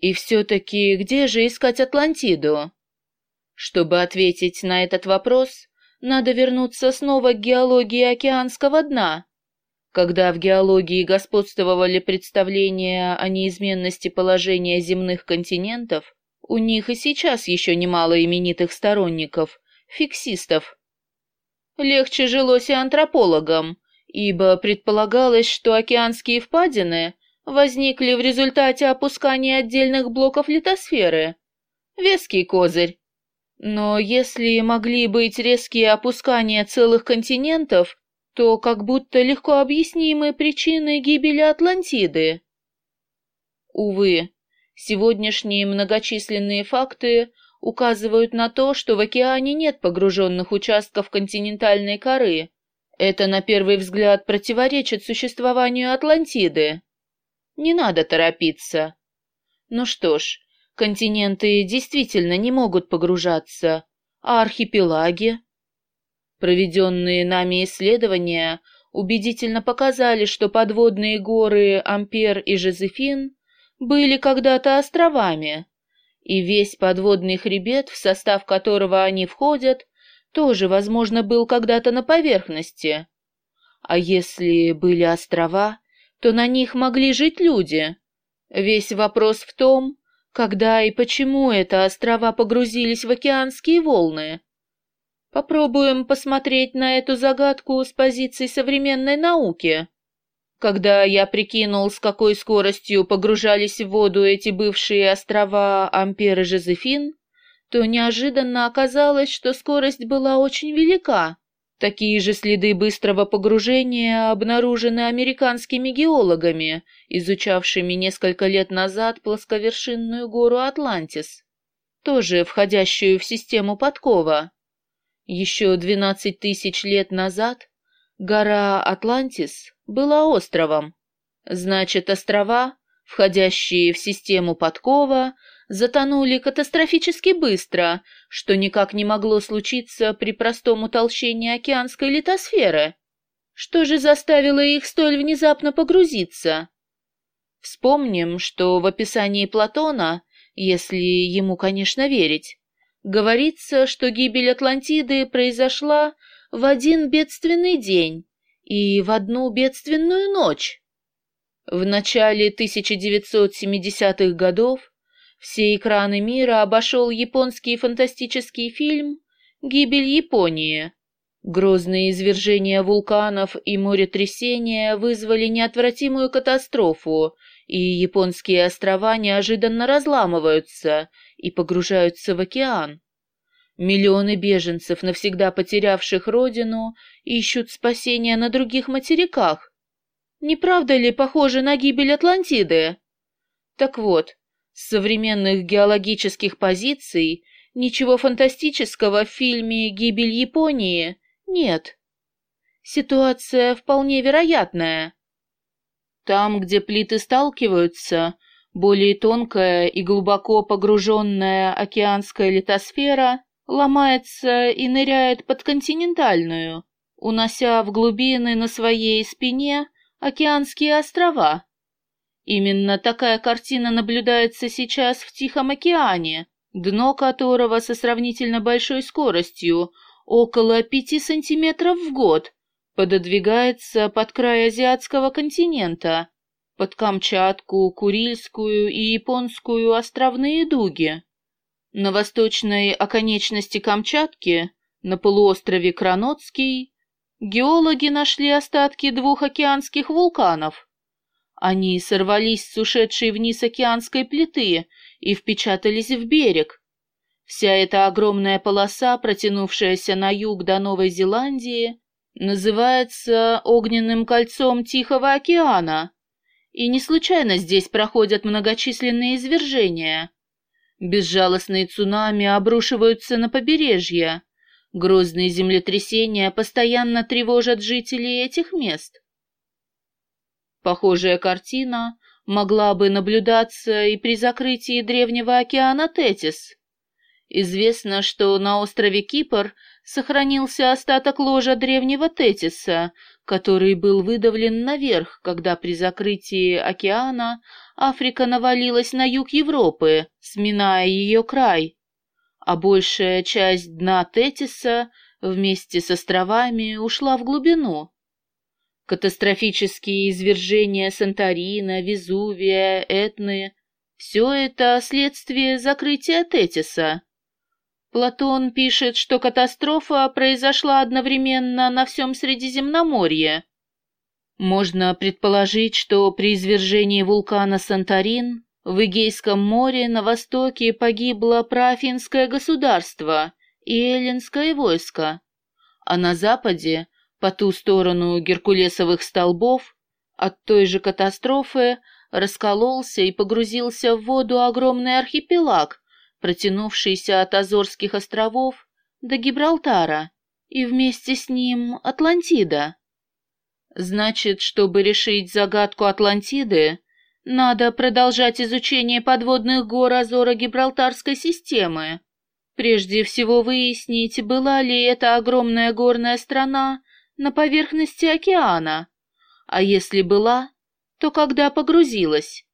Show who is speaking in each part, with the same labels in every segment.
Speaker 1: И все-таки где же искать Атлантиду? Чтобы ответить на этот вопрос, надо вернуться снова к геологии океанского дна. Когда в геологии господствовали представления о неизменности положения земных континентов, у них и сейчас еще немало именитых сторонников, фиксистов. Легче жилось и антропологам, ибо предполагалось, что океанские впадины возникли в результате опускания отдельных блоков литосферы. Веский козырь. Но если могли быть резкие опускания целых континентов, то как будто легко объяснимы причины гибели Атлантиды. Увы, сегодняшние многочисленные факты указывают на то, что в океане нет погруженных участков континентальной коры. Это, на первый взгляд, противоречит существованию Атлантиды. Не надо торопиться. Ну что ж, континенты действительно не могут погружаться, а архипелаги? Проведенные нами исследования убедительно показали, что подводные горы Ампер и Жозефин были когда-то островами, и весь подводный хребет, в состав которого они входят, тоже, возможно, был когда-то на поверхности. А если были острова, то на них могли жить люди. Весь вопрос в том, когда и почему это острова погрузились в океанские волны. Попробуем посмотреть на эту загадку с позиции современной науки. Когда я прикинул, с какой скоростью погружались в воду эти бывшие острова Ампер и Жозефин, то неожиданно оказалось, что скорость была очень велика. Такие же следы быстрого погружения обнаружены американскими геологами, изучавшими несколько лет назад плосковершинную гору Атлантис, тоже входящую в систему Подкова. Еще 12 тысяч лет назад гора Атлантис была островом. Значит, острова, входящие в систему Подкова, затонули катастрофически быстро, что никак не могло случиться при простом утолщении океанской литосферы. Что же заставило их столь внезапно погрузиться? Вспомним, что в описании Платона, если ему, конечно, верить, говорится, что гибель Атлантиды произошла в один бедственный день и в одну бедственную ночь. В начале 1970-х годов все экраны мира обошел японский фантастический фильм «Гибель Японии». Грозные извержения вулканов и моретрясения вызвали неотвратимую катастрофу, и японские острова неожиданно разламываются и погружаются в океан. Миллионы беженцев, навсегда потерявших родину, ищут спасения на других материках. Не правда ли похоже на гибель Атлантиды? Так вот, с современных геологических позиций ничего фантастического в фильме «Гибель Японии» нет. Ситуация вполне вероятная. Там, где плиты сталкиваются, более тонкая и глубоко погруженная океанская литосфера ломается и ныряет под континентальную, унося в глубины на своей спине океанские острова. Именно такая картина наблюдается сейчас в Тихом океане, дно которого со сравнительно большой скоростью, около пяти сантиметров в год, пододвигается под край азиатского континента, под Камчатку, Курильскую и Японскую островные дуги. На восточной оконечности Камчатки, на полуострове Кранотский, геологи нашли остатки двух океанских вулканов – они сорвались с ушедшей вниз океанской плиты и впечатались в берег. Вся эта огромная полоса, протянувшаяся на юг до Новой Зеландии, называется огненным кольцом Тихого океана. И не случайно здесь проходят многочисленные извержения. Безжалостные цунами обрушиваются на побережье. Грозные землетрясения постоянно тревожат жителей этих мест. Похожая картина могла бы наблюдаться и при закрытии древнего океана Тетис. Известно, что на острове Кипр сохранился остаток ложа древнего Тетиса, который был выдавлен наверх, когда при закрытии океана Африка навалилась на юг Европы, сминая ее край, а большая часть дна Тетиса вместе с островами ушла в глубину. Катастрофические извержения Санторина, Везувия, Этны — все это следствие закрытия Тетиса. Платон пишет, что катастрофа произошла одновременно на всем Средиземноморье. Можно предположить, что при извержении вулкана Санторин в Эгейском море на востоке погибло проафинское государство и эллинское войско, а на западе, по ту сторону Геркулесовых столбов, от той же катастрофы раскололся и погрузился в воду огромный архипелаг, протянувшийся от Азорских островов до Гибралтара, и вместе с ним Атлантида. Значит, чтобы решить загадку Атлантиды, надо продолжать изучение подводных гор Азора Гибралтарской системы. Прежде всего выяснить, была ли эта огромная горная страна на поверхности океана, а если была, то когда погрузилась.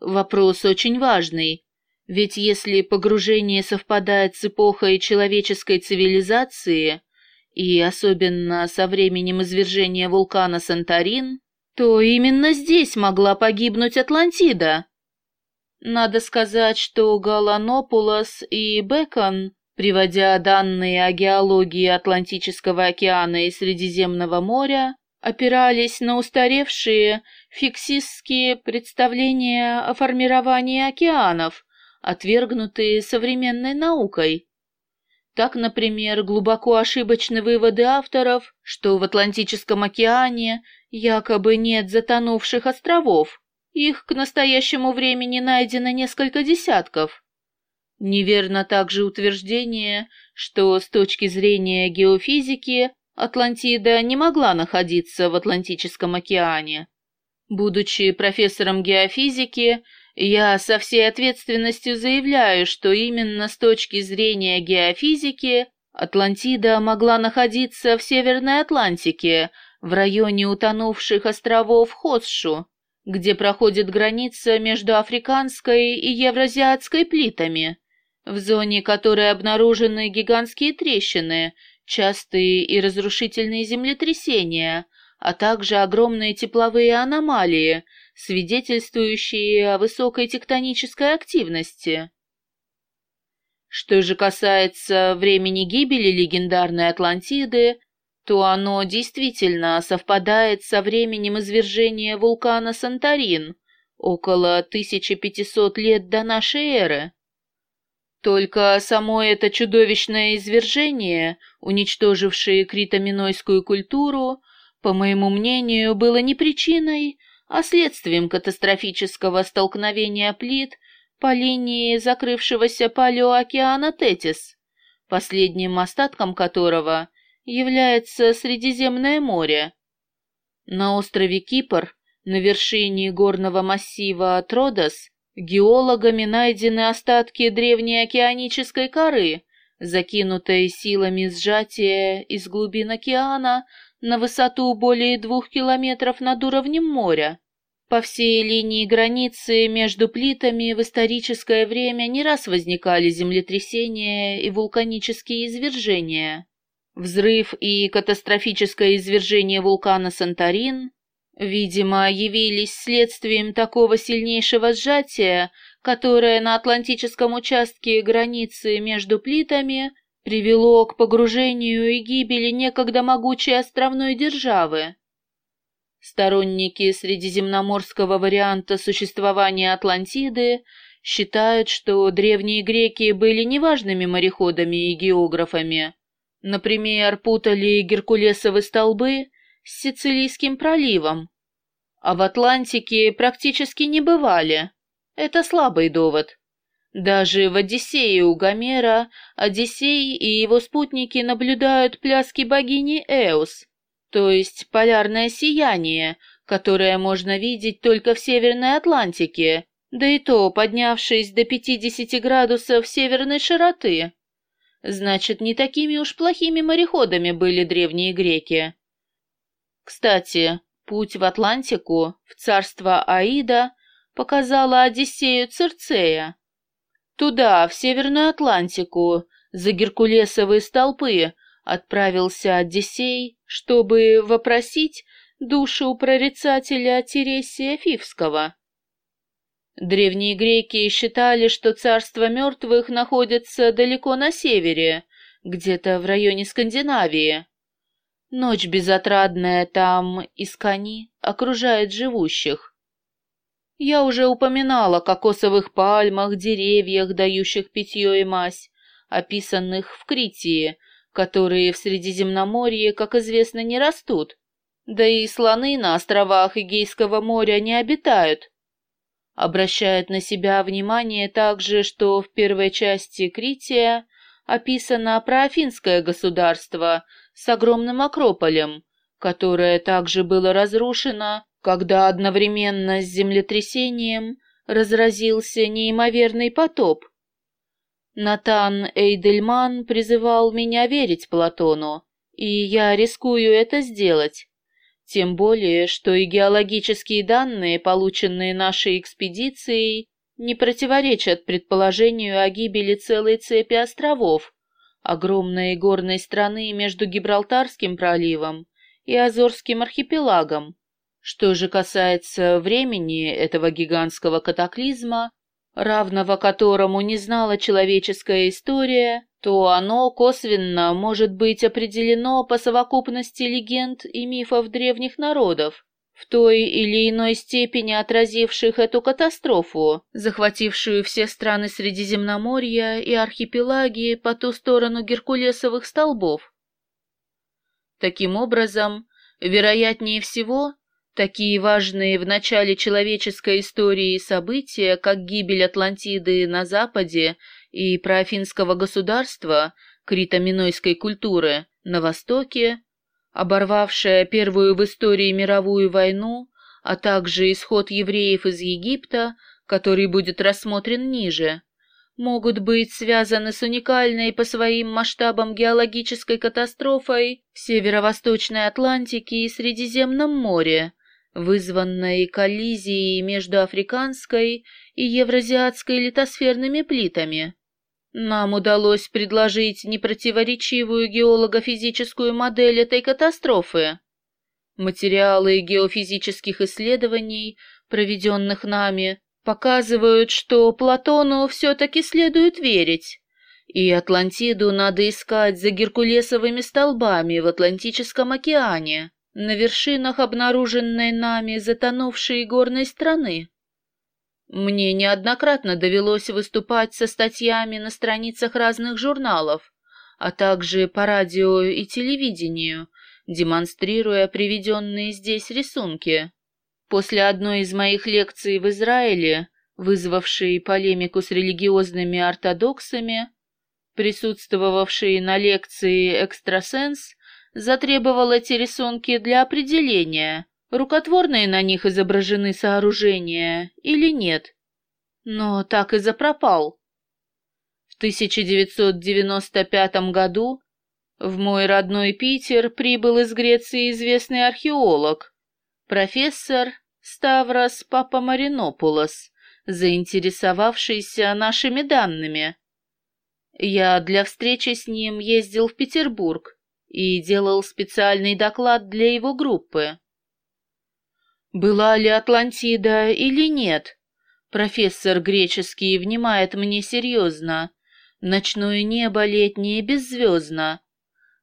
Speaker 1: Вопрос очень важный, ведь если погружение совпадает с эпохой человеческой цивилизации, и особенно со временем извержения вулкана Санторин, то именно здесь могла погибнуть Атлантида. Надо сказать, что Галанопулос и Бекон, приводя данные о геологии Атлантического океана и Средиземного моря, опирались на устаревшие фиксистские представления о формировании океанов, отвергнутые современной наукой. Так, например, глубоко ошибочны выводы авторов, что в Атлантическом океане якобы нет затонувших островов. Их к настоящему времени найдено несколько десятков. Неверно также утверждение, что с точки зрения геофизики Атлантида не могла находиться в Атлантическом океане. Будучи профессором геофизики, я со всей ответственностью заявляю, что именно с точки зрения геофизики Атлантида могла находиться в Северной Атлантике, в районе утонувших островов Хосшу, где проходит граница между африканской и евразиатской плитами, в зоне которой обнаружены гигантские трещины, частые и разрушительные землетрясения, а также огромные тепловые аномалии – свидетельствующие о высокой тектонической активности. Что же касается времени гибели легендарной Атлантиды, то оно действительно совпадает со временем извержения вулкана Санторин, около 1500 лет до нашей эры. Только само это чудовищное извержение, уничтожившее критоминойскую культуру, по моему мнению, было не причиной, а следствием катастрофического столкновения плит по линии закрывшегося палеоокеана Тетис, последним остатком которого является Средиземное море. На острове Кипр, на вершине горного массива Тродос, геологами найдены остатки древней океанической коры, закинутой силами сжатия из глубин океана на высоту более двух километров над уровнем моря. По всей линии границы между плитами в историческое время не раз возникали землетрясения и вулканические извержения. Взрыв и катастрофическое извержение вулкана Санторин, видимо, явились следствием такого сильнейшего сжатия, которое на Атлантическом участке границы между плитами привело к погружению и гибели некогда могучей островной державы. Сторонники средиземноморского варианта существования Атлантиды считают, что древние греки были неважными мореходами и географами. Например, путали Геркулесовы столбы с Сицилийским проливом, а в Атлантике практически не бывали. Это слабый довод. Даже в «Одиссее» у Гомера Одиссей и его спутники наблюдают пляски богини Эос, то есть полярное сияние, которое можно видеть только в Северной Атлантике, да и то поднявшись до 50 градусов северной широты. Значит, не такими уж плохими мореходами были древние греки. Кстати, путь в Атлантику, в царство Аида, показала Одиссею Цирцея. Туда, в Северную Атлантику, за Геркулесовые столпы, отправился Одиссей, чтобы вопросить душу прорицателя Тересия Фивского. Древние греки считали, что царство мертвых находится далеко на севере, где-то в районе Скандинавии. Ночь безотрадная там из кони окружает живущих. Я уже упоминала о кокосовых пальмах, деревьях, дающих питье и мазь, описанных в Критии, которые в Средиземноморье, как известно, не растут. Да и слоны на островах Эгейского моря не обитают. Обращает на себя внимание также, что в первой части Крития описано проафинское государство с огромным акрополем, которое также было разрушено, когда одновременно с землетрясением разразился неимоверный потоп. Натан Эйдельман призывал меня верить Платону, и я рискую это сделать. Тем более, что и геологические данные, полученные нашей экспедицией, не противоречат предположению о гибели целой цепи островов, огромной горной страны между Гибралтарским проливом и Азорским архипелагом. Что же касается времени этого гигантского катаклизма, равного которому не знала человеческая история, то оно косвенно может быть определено по совокупности легенд и мифов древних народов, в той или иной степени отразивших эту катастрофу, захватившую все страны Средиземноморья и архипелаги по ту сторону Геркулесовых столбов. Таким образом, вероятнее всего, такие важные в начале человеческой истории события, как гибель Атлантиды на западе и проафинского государства, крито-минойской культуры, на востоке, оборвавшая первую в истории мировую войну, а также исход евреев из Египта, который будет рассмотрен ниже, могут быть связаны с уникальной по своим масштабам геологической катастрофой в северо-восточной Атлантике и Средиземном море, вызванной коллизией между африканской и евразиатской литосферными плитами. Нам удалось предложить непротиворечивую геолого-физическую модель этой катастрофы. Материалы геофизических исследований, проведенных нами, показывают, что Платону все-таки следует верить, и Атлантиду надо искать за Геркулесовыми столбами в Атлантическом океане, на вершинах обнаруженной нами затонувшей горной страны. Мне неоднократно довелось выступать со статьями на страницах разных журналов, а также по радио и телевидению, демонстрируя приведенные здесь рисунки. После одной из моих лекций в Израиле, вызвавшей полемику с религиозными ортодоксами, присутствовавший на лекции «Экстрасенс», затребовал эти рисунки для определения, рукотворные на них изображены сооружения или нет. Но так и запропал. В 1995 году в мой родной Питер прибыл из Греции известный археолог, профессор Ставрос Папамаринопулос, заинтересовавшийся нашими данными. Я для встречи с ним ездил в Петербург и делал специальный доклад для его группы. Была ли Атлантида или нет? Профессор греческий внимает мне серьезно. Ночное небо летнее беззвездно.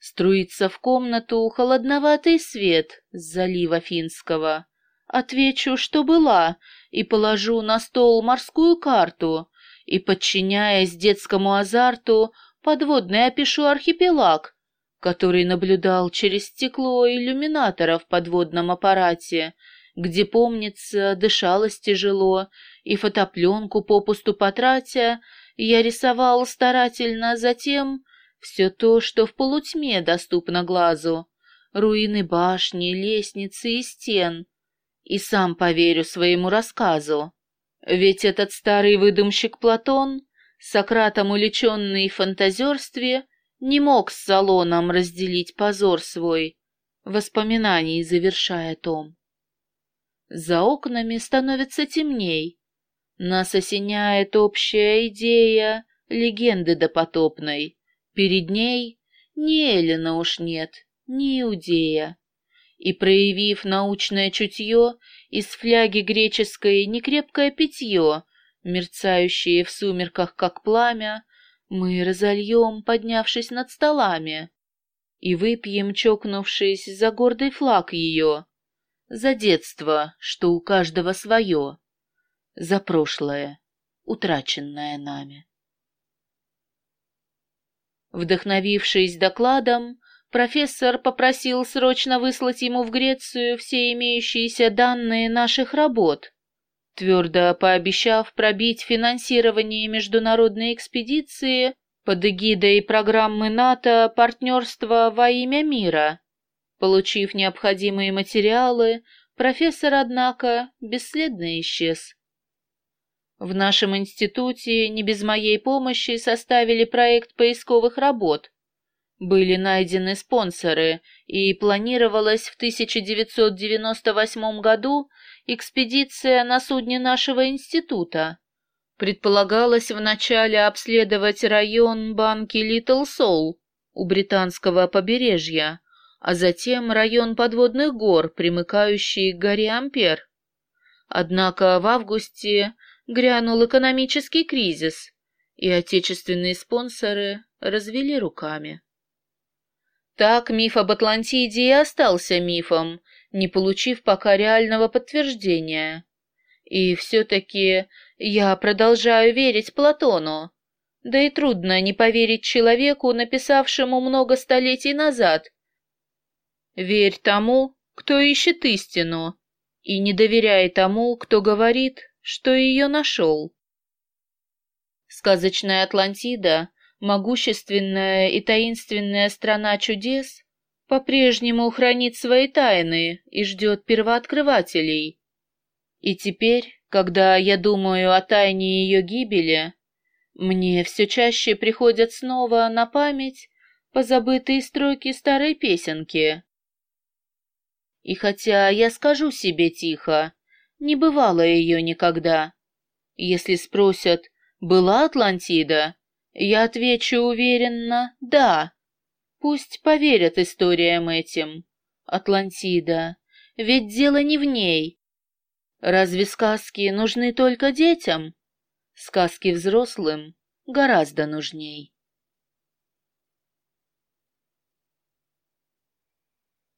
Speaker 1: Струится в комнату холодноватый свет с залива Финского. Отвечу, что была, и положу на стол морскую карту, и, подчиняясь детскому азарту, подводный опишу архипелаг, который наблюдал через стекло иллюминатора в подводном аппарате, где, помнится, дышалось тяжело, и фотопленку попусту потратя, я рисовал старательно затем все то, что в полутьме доступно глазу, руины башни, лестницы и стен, и сам поверю своему рассказу. Ведь этот старый выдумщик Платон, Сократом уличенный в фантазерстве, не мог с салоном разделить позор свой, воспоминаний завершая том. За окнами становится темней. Нас осеняет общая идея легенды допотопной. Перед ней ни Эллина уж нет, ни Иудея. И, проявив научное чутье, из фляги греческой некрепкое питье, мерцающее в сумерках, как пламя, мы разольем, поднявшись над столами, и выпьем, чокнувшись за гордый флаг ее, за детство, что у каждого свое, за прошлое, утраченное нами. Вдохновившись докладом, профессор попросил срочно выслать ему в Грецию все имеющиеся данные наших работ, твердо пообещав пробить финансирование международной экспедиции под эгидой программы НАТО «Партнерство во имя мира», Получив необходимые материалы, профессор, однако, бесследно исчез. В нашем институте не без моей помощи составили проект поисковых работ. Были найдены спонсоры, и планировалась в 1998 году экспедиция на судне нашего института. Предполагалось вначале обследовать район банки Литл Сол у британского побережья, а затем район подводных гор, примыкающий к горе Ампер. Однако в августе грянул экономический кризис, и отечественные спонсоры развели руками. Так миф об Атлантиде и остался мифом, не получив пока реального подтверждения. И все-таки я продолжаю верить Платону. Да и трудно не поверить человеку, написавшему много столетий назад, Верь тому, кто ищет истину, и не доверяй тому, кто говорит, что ее нашел. Сказочная Атлантида, могущественная и таинственная страна чудес, по-прежнему хранит свои тайны и ждет первооткрывателей. И теперь, когда я думаю о тайне ее гибели, мне все чаще приходят снова на память позабытые строки старой песенки. И хотя я скажу себе тихо, не бывало ее никогда. Если спросят, была Атлантида, я отвечу уверенно «да». Пусть поверят историям этим. Атлантида, ведь дело не в ней. Разве сказки нужны только детям? Сказки взрослым гораздо нужней.